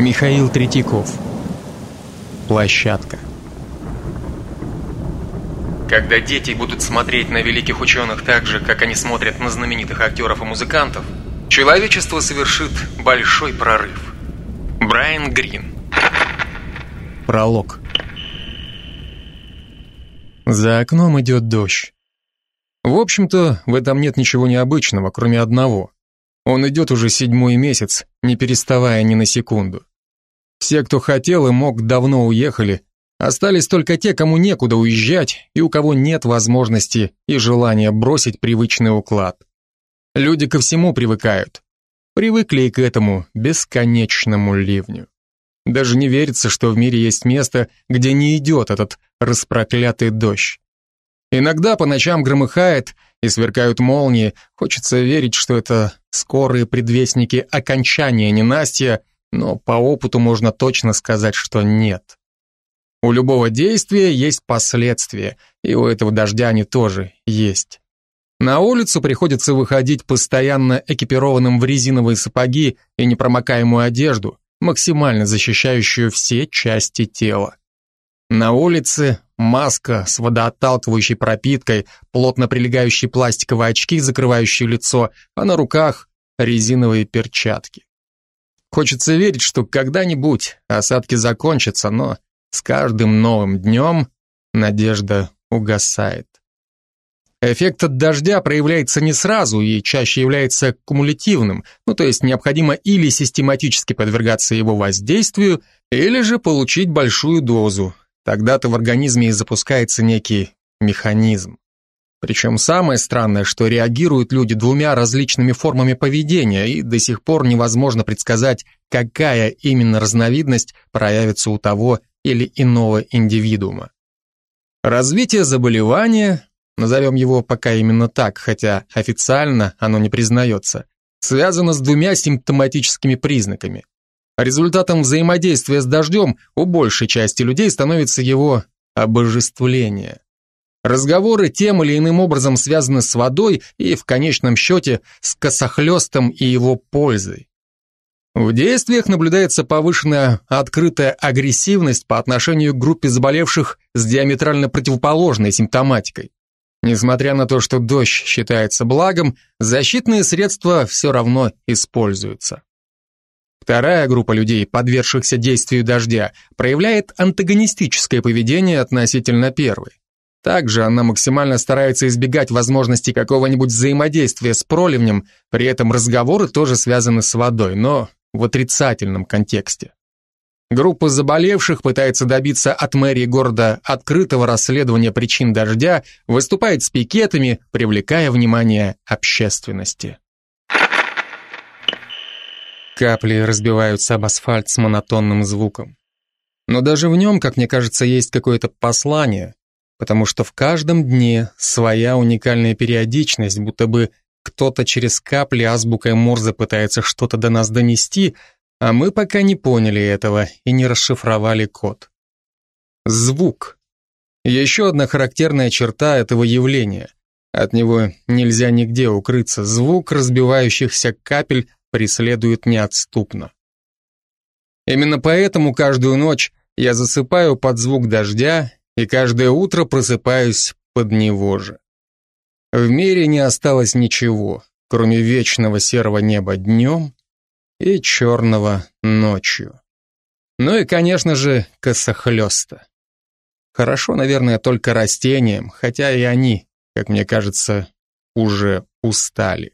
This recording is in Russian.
Михаил Третьяков. Площадка. Когда дети будут смотреть на великих ученых так же, как они смотрят на знаменитых актеров и музыкантов, человечество совершит большой прорыв. Брайан Грин. Пролог. За окном идет дождь. В общем-то, в этом нет ничего необычного, кроме одного. Он идет уже седьмой месяц, не переставая ни на секунду. Все, кто хотел и мог, давно уехали. Остались только те, кому некуда уезжать и у кого нет возможности и желания бросить привычный уклад. Люди ко всему привыкают. Привыкли и к этому бесконечному ливню. Даже не верится, что в мире есть место, где не идет этот распроклятый дождь. Иногда по ночам громыхает и сверкают молнии. Хочется верить, что это скорые предвестники окончания ненастья, но по опыту можно точно сказать, что нет. У любого действия есть последствия, и у этого дождя они тоже есть. На улицу приходится выходить постоянно экипированным в резиновые сапоги и непромокаемую одежду, максимально защищающую все части тела. На улице маска с водоотталкивающей пропиткой, плотно прилегающие пластиковые очки, закрывающие лицо, а на руках резиновые перчатки. Хочется верить, что когда-нибудь осадки закончатся, но с каждым новым днем надежда угасает. Эффект от дождя проявляется не сразу и чаще является кумулятивным, ну то есть необходимо или систематически подвергаться его воздействию, или же получить большую дозу. Тогда-то в организме и запускается некий механизм. Причем самое странное, что реагируют люди двумя различными формами поведения, и до сих пор невозможно предсказать, какая именно разновидность проявится у того или иного индивидуума. Развитие заболевания, назовем его пока именно так, хотя официально оно не признается, связано с двумя симптоматическими признаками. Результатом взаимодействия с дождем у большей части людей становится его обожествление. Разговоры тем или иным образом связаны с водой и, в конечном счете, с косохлестом и его пользой. В действиях наблюдается повышенная открытая агрессивность по отношению к группе заболевших с диаметрально противоположной симптоматикой. Несмотря на то, что дождь считается благом, защитные средства все равно используются. Вторая группа людей, подвергшихся действию дождя, проявляет антагонистическое поведение относительно первой. Также она максимально старается избегать возможности какого-нибудь взаимодействия с проливнем, при этом разговоры тоже связаны с водой, но в отрицательном контексте. Группа заболевших пытается добиться от мэрии города открытого расследования причин дождя, выступает с пикетами, привлекая внимание общественности. Капли разбиваются об асфальт с монотонным звуком. Но даже в нем, как мне кажется, есть какое-то послание, потому что в каждом дне своя уникальная периодичность, будто бы кто-то через капли азбукой Морзе пытается что-то до нас донести, а мы пока не поняли этого и не расшифровали код. Звук. Еще одна характерная черта этого явления. От него нельзя нигде укрыться. Звук разбивающихся капель преследует неотступно. Именно поэтому каждую ночь я засыпаю под звук дождя и каждое утро просыпаюсь под него же. В мире не осталось ничего, кроме вечного серого неба днем и черного ночью. Ну и, конечно же, косохлеста. Хорошо, наверное, только растениям, хотя и они, как мне кажется, уже устали.